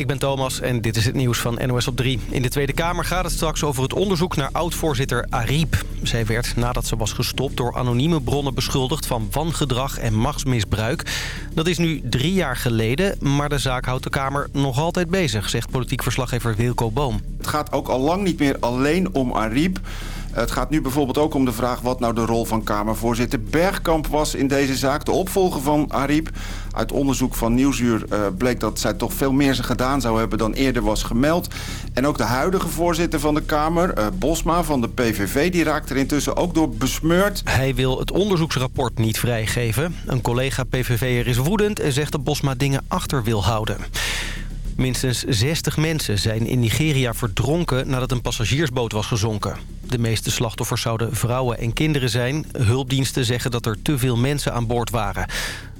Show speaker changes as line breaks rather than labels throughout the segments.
ik ben Thomas en dit is het nieuws van NOS op 3. In de Tweede Kamer gaat het straks over het onderzoek naar oud-voorzitter Ariep. Zij werd nadat ze was gestopt door anonieme bronnen beschuldigd van wangedrag en machtsmisbruik. Dat is nu drie jaar geleden, maar de zaak houdt de Kamer nog altijd bezig, zegt politiek verslaggever Wilco Boom.
Het gaat ook al lang niet meer alleen om Ariep. Het gaat nu bijvoorbeeld ook om de vraag wat nou de rol van Kamervoorzitter Bergkamp was in deze zaak. De opvolger van Ariep. Uit onderzoek van Nieuwsuur uh, bleek dat zij toch veel meer gedaan zou hebben dan eerder was gemeld. En ook de huidige voorzitter van de Kamer, uh, Bosma van de PVV, die raakt er intussen ook door besmeurd.
Hij wil het onderzoeksrapport niet vrijgeven. Een collega PVV'er is woedend en zegt dat Bosma dingen achter wil houden. Minstens 60 mensen zijn in Nigeria verdronken nadat een passagiersboot was gezonken. De meeste slachtoffers zouden vrouwen en kinderen zijn. Hulpdiensten zeggen dat er te veel mensen aan boord waren.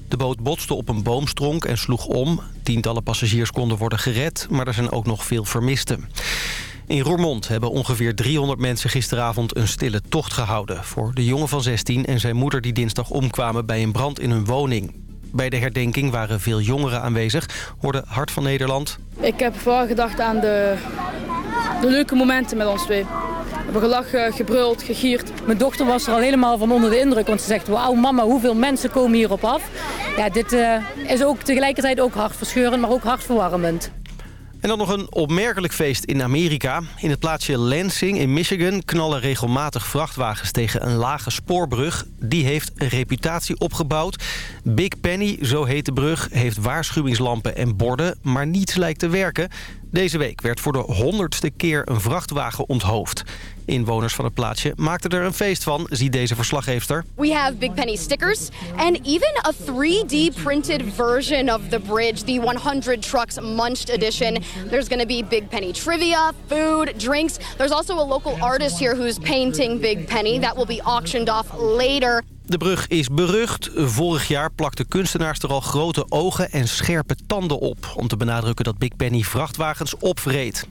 De boot botste op een boomstronk en sloeg om. Tientallen passagiers konden worden gered, maar er zijn ook nog veel vermisten. In Roermond hebben ongeveer 300 mensen gisteravond een stille tocht gehouden... voor de jongen van 16 en zijn moeder die dinsdag omkwamen bij een brand in hun woning. Bij de herdenking waren veel jongeren aanwezig, hoorde Hart van Nederland.
Ik heb vooral gedacht aan de, de leuke momenten met ons twee. We hebben gelachen, gebruld, gegierd.
Mijn dochter was er al helemaal van onder de indruk. Want ze zegt, wauw mama, hoeveel mensen komen hierop af. Ja, dit uh, is ook tegelijkertijd ook hartverscheurend, maar ook hartverwarmend.
En dan nog een opmerkelijk feest in Amerika. In het plaatsje Lansing in Michigan knallen regelmatig vrachtwagens tegen een lage spoorbrug. Die heeft een reputatie opgebouwd. Big Penny, zo heet de brug, heeft waarschuwingslampen en borden, maar niets lijkt te werken. Deze week werd voor de honderdste keer een vrachtwagen onthoofd. Inwoners van het plaatsje maakten er een feest van, ziet deze verslaggeefster.
We have Big Penny stickers and even a 3D printed version of the bridge, the 100 Trucks Munched edition. There's going to be Big Penny trivia, food, drinks. There's also a local artist here who's painting Big Penny. That will be auctioned off later.
De brug is berucht. Vorig jaar plakten kunstenaars er al grote ogen en scherpe tanden op... om te benadrukken dat Big Penny vrachtwagens opvreet.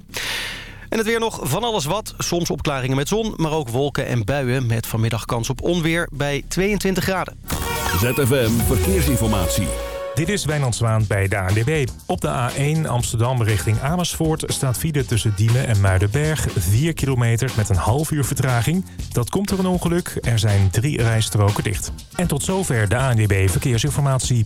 En het weer nog van alles wat. Soms opklaringen met zon, maar ook wolken en buien... met vanmiddag kans op onweer bij 22 graden.
ZFM Verkeersinformatie.
Dit is Wijnand Zwaan bij de ANWB. Op de A1 Amsterdam richting Amersfoort staat file tussen Diemen en Muidenberg. 4 kilometer met een half uur vertraging. Dat komt door een ongeluk. Er zijn drie rijstroken dicht. En tot zover de ANWB Verkeersinformatie.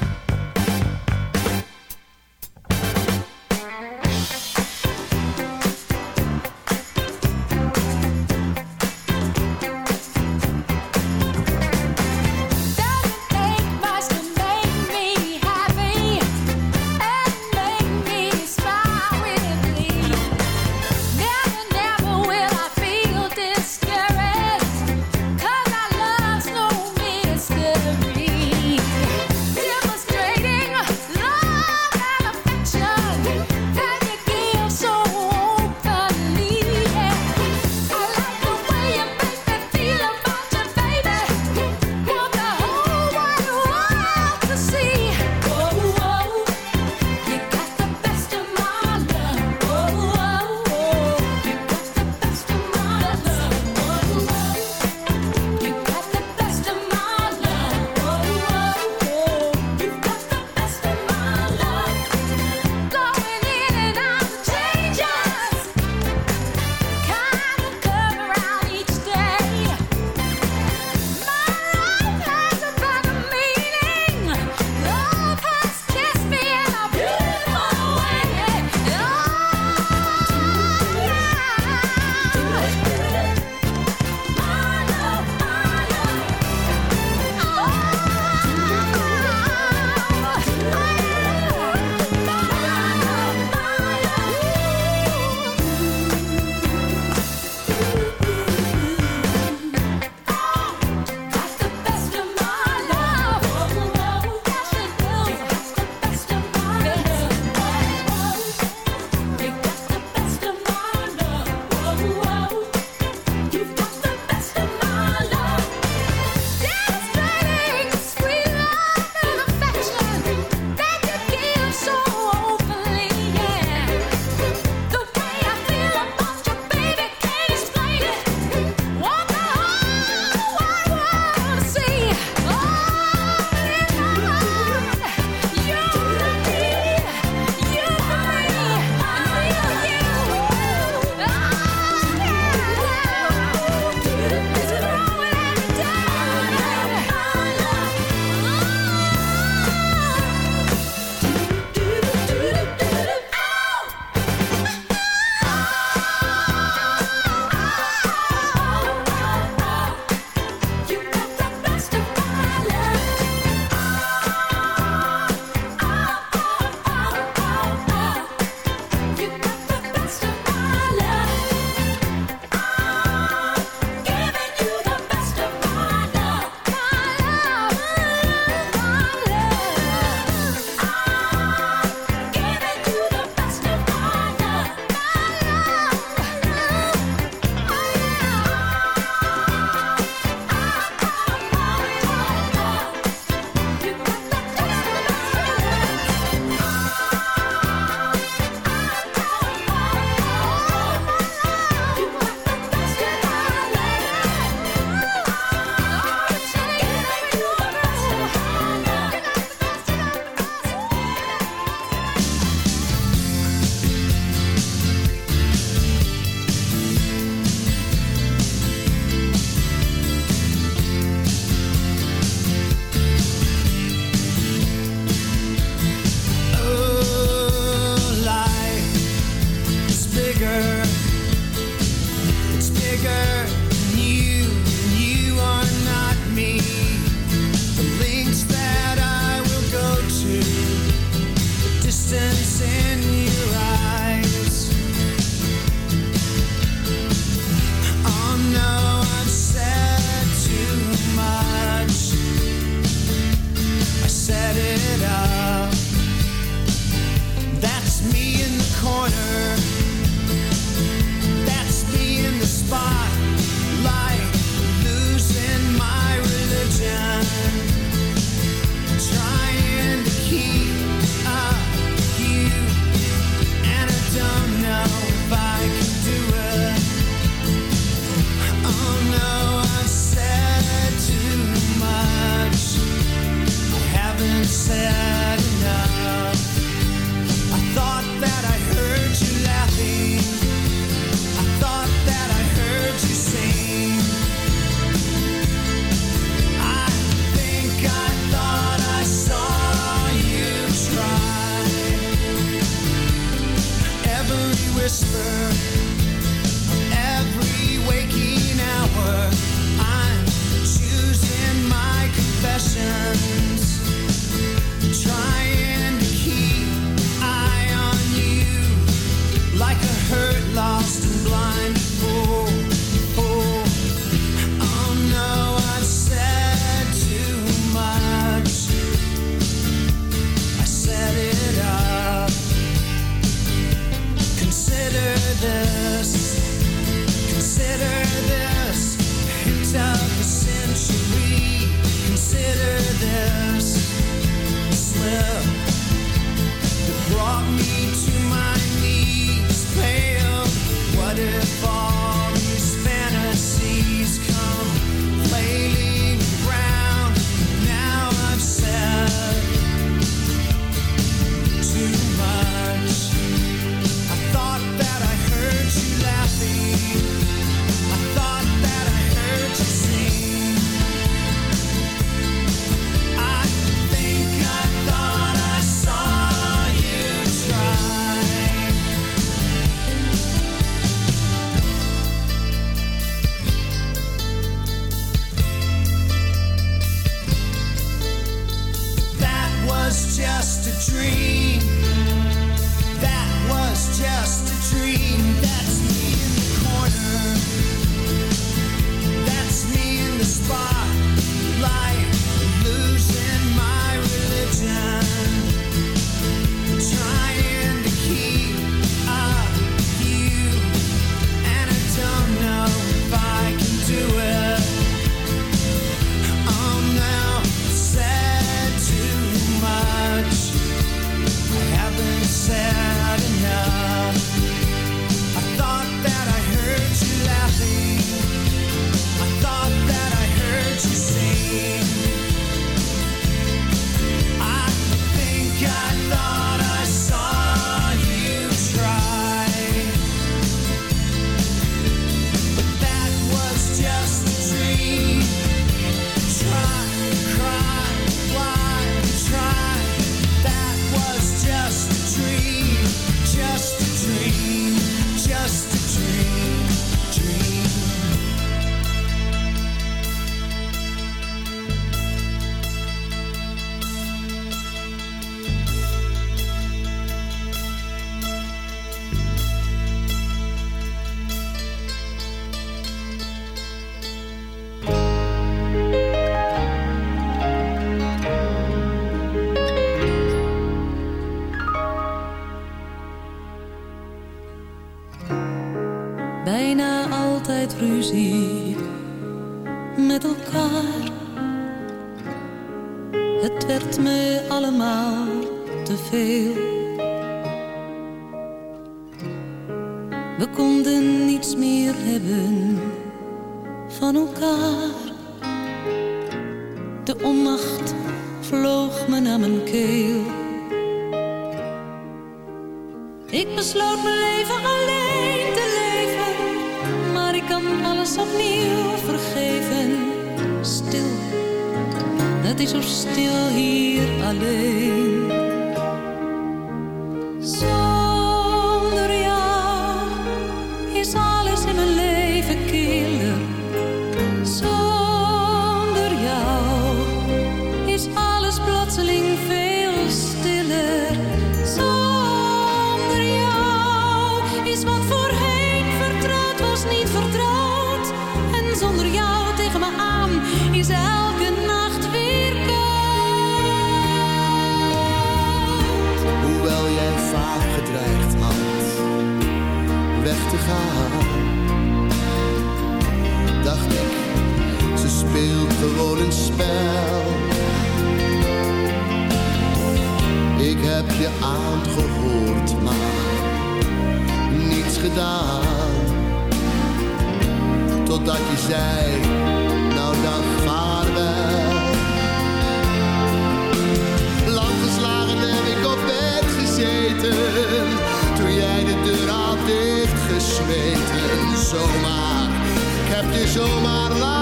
Heb je zomaar laten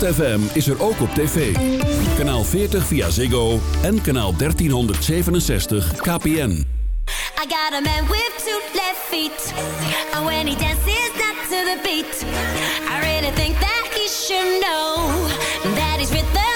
ZFM is er ook op tv. Kanaal 40 via Ziggo en kanaal 1367 KPN.
I got a man with two left feet. Oh, and when he dances not to the beat. I really think that he should know. That
is rhythm.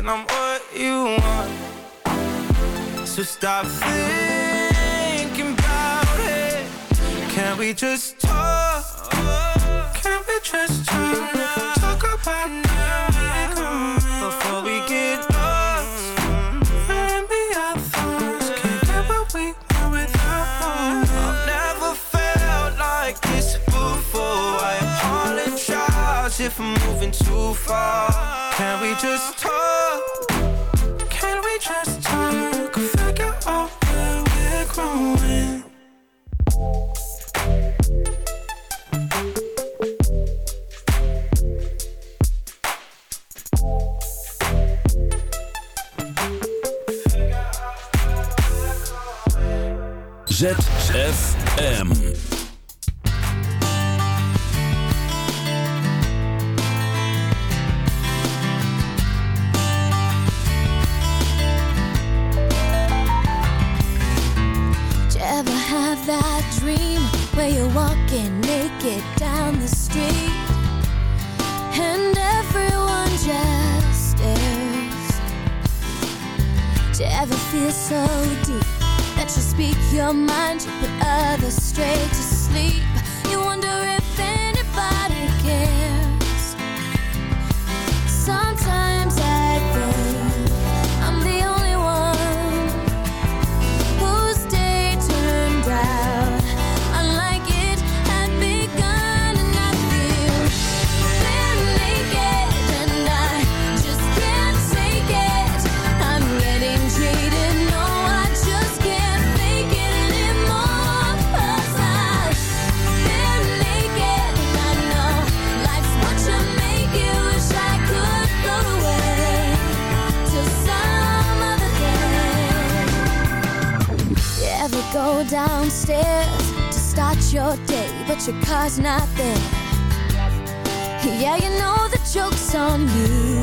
and I'm what you want. So stop thinking about it. Can we just talk? Can we just talk? Talk about where before we get lost. Maybe our thoughts can't get what we want without knowing. I've never felt like this before. I apologize if I'm moving too far. Can we just talk? Can we just talk? Figure out where we're growing.
ZFM.
So deep that you speak your mind, you put others straight to sleep? Downstairs to start your day, but your car's not there? Yeah, you know the joke's on you.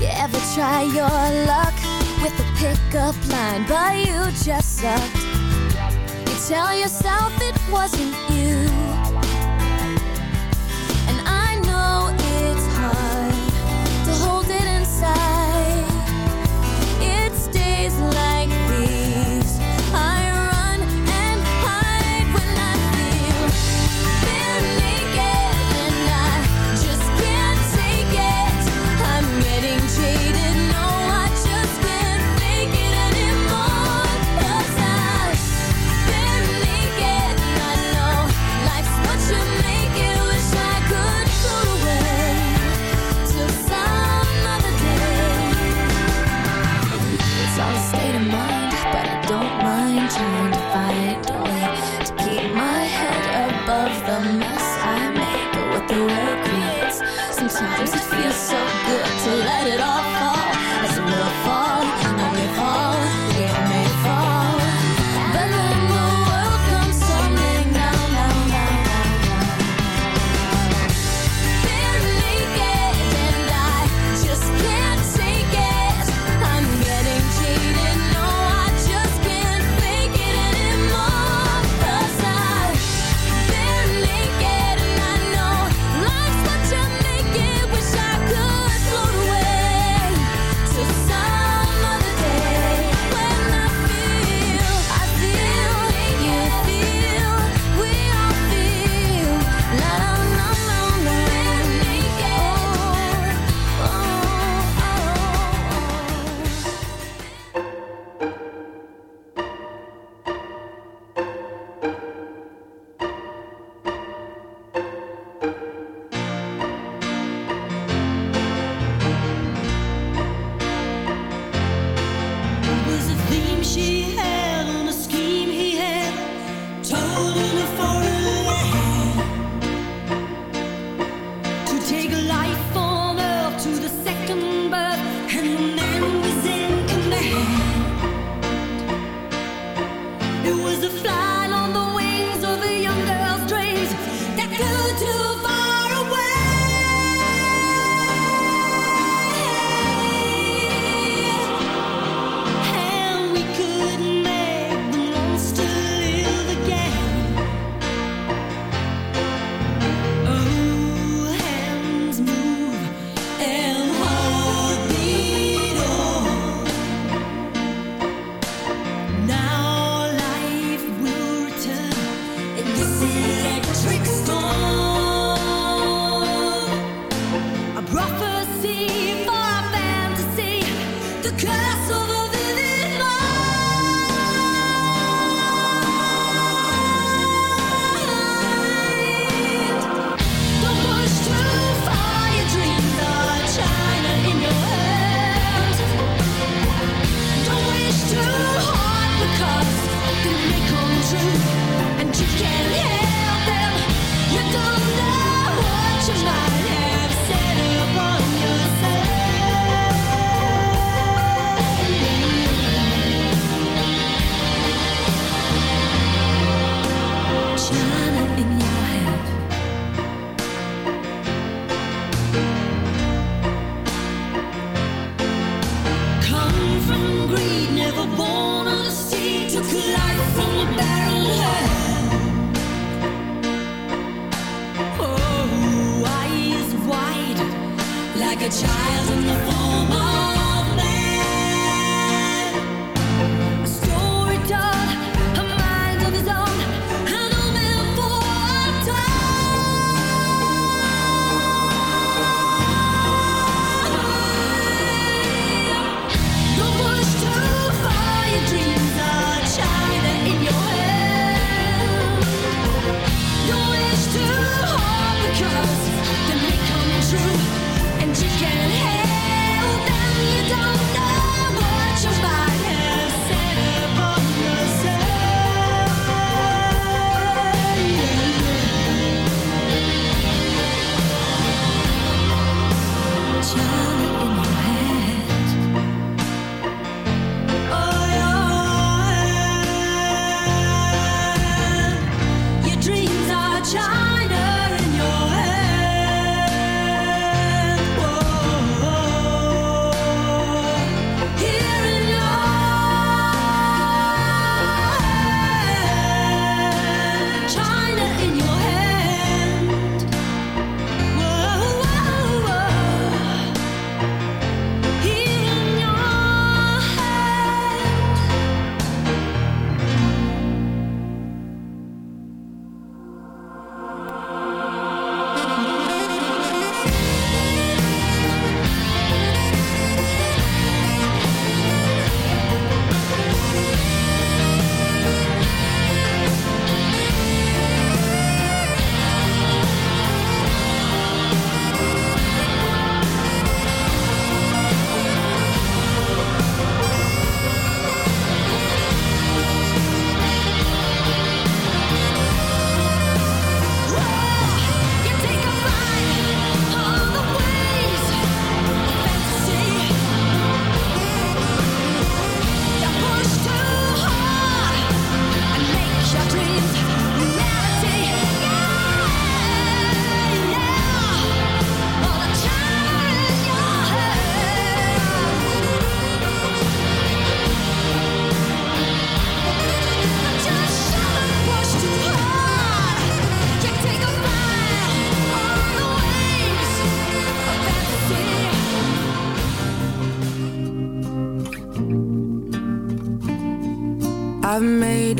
You ever try your luck with a pickup line, but you just sucked? You tell yourself it wasn't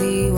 exactly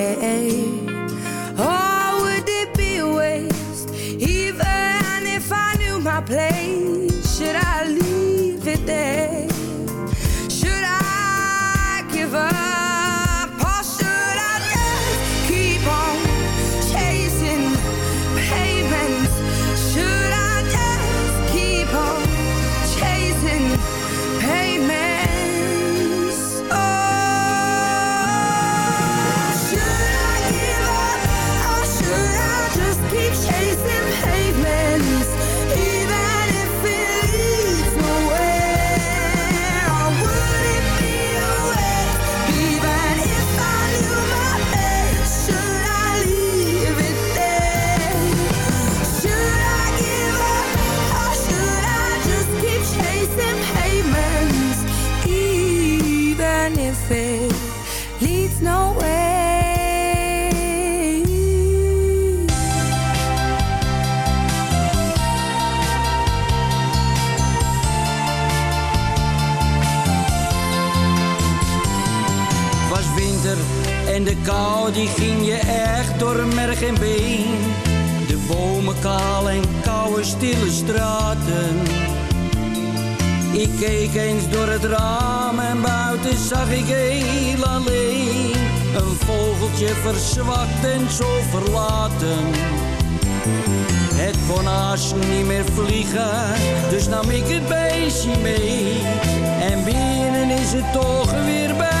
En de kou die ging je echt door merg en been. De bomen kaal en koude stille straten. Ik keek eens door het raam en buiten zag ik heel alleen. Een vogeltje verzwakt en zo verlaten. Het kon haast niet meer vliegen, dus nam ik het beestje mee. En binnen is het toch weer bijgekomen.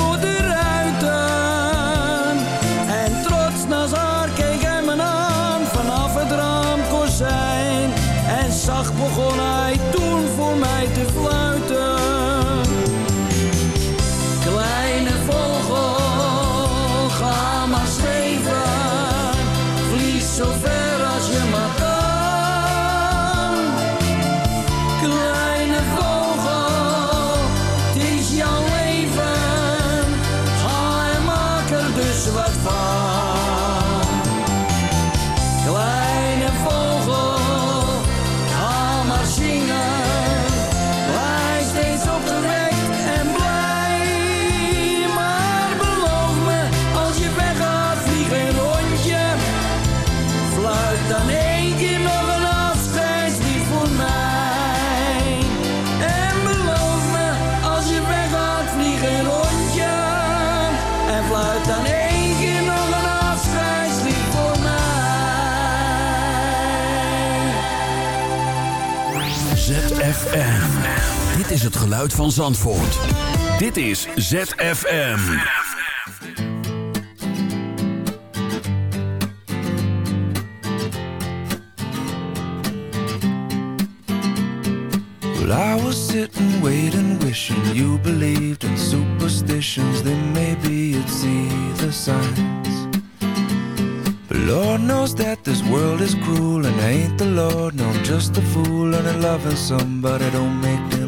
火了。Is
het geluid van Zandvoort. Dit is ZFM.
Well, I was sitting, waiting, wishing you believed in superstitions. Then maybe you'd see the signs. But Lord knows that this world is cruel, and I ain't the Lord. No, I'm just a fool, and I'm loving somebody don't make them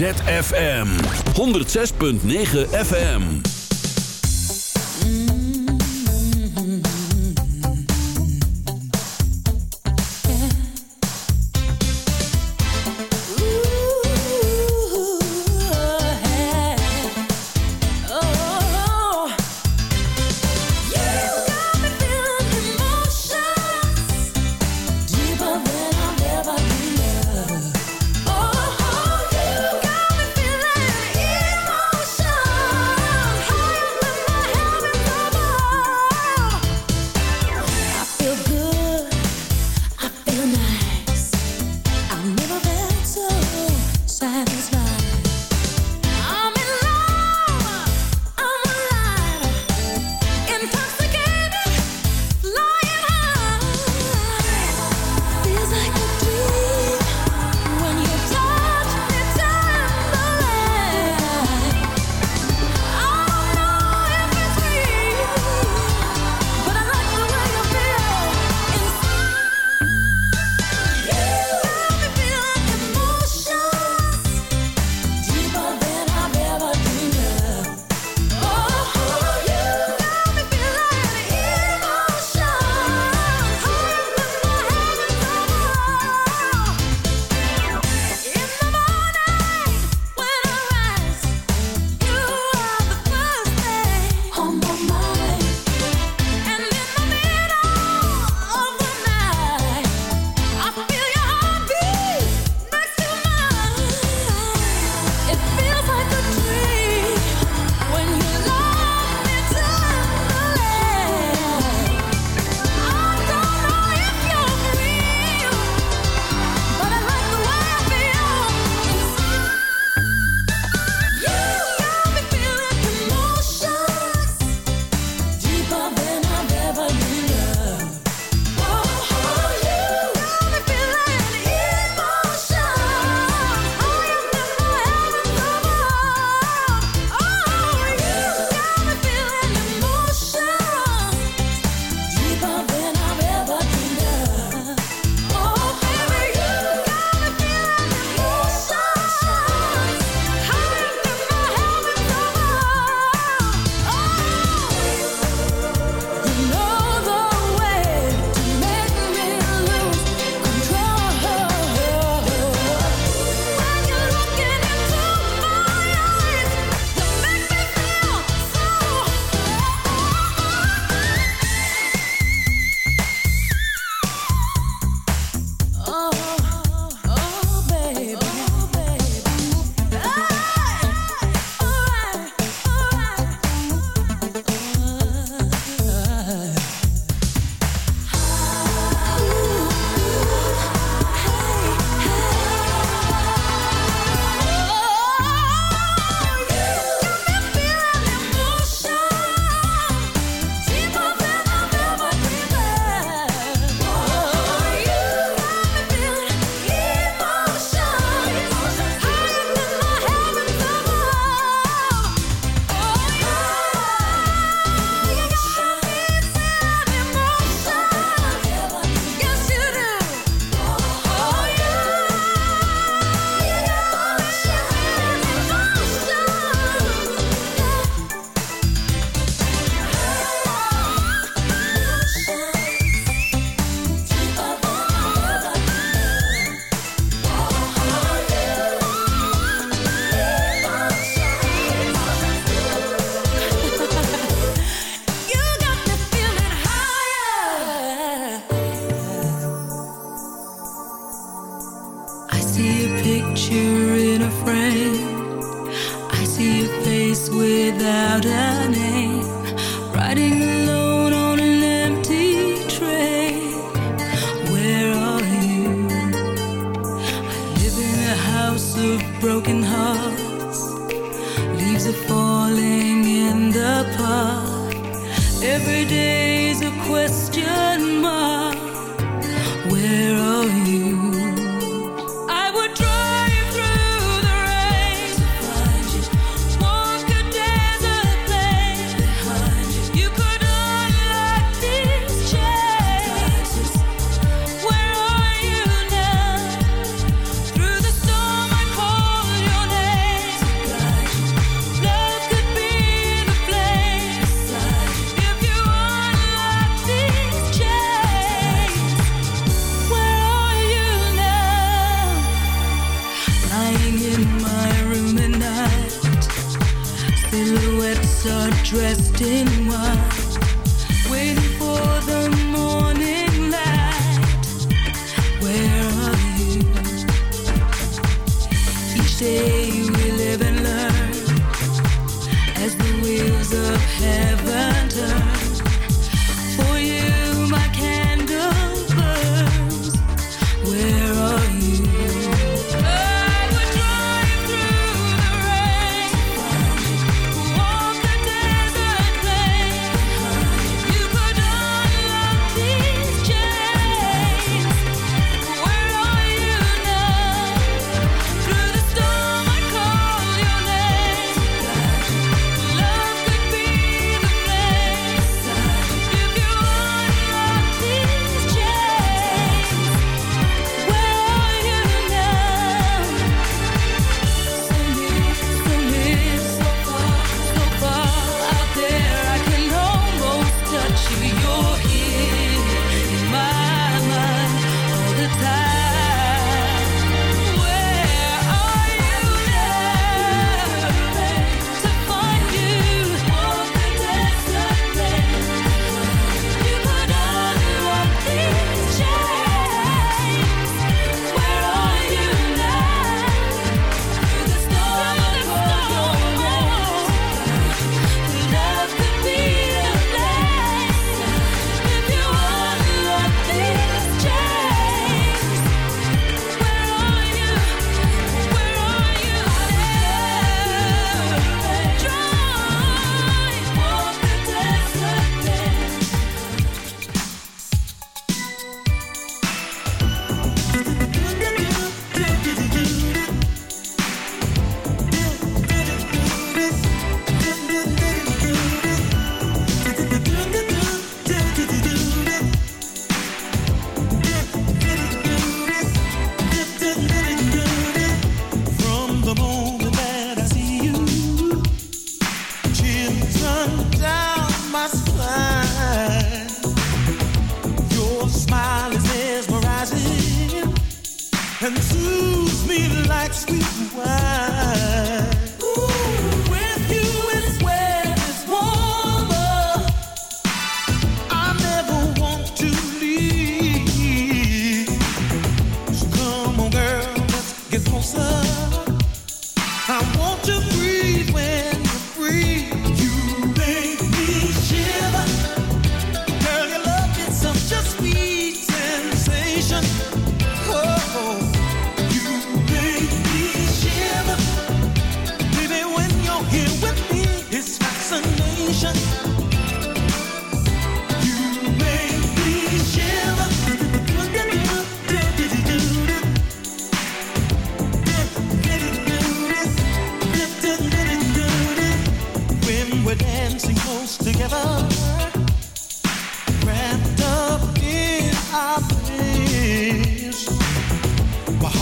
ZFM 106.9 FM.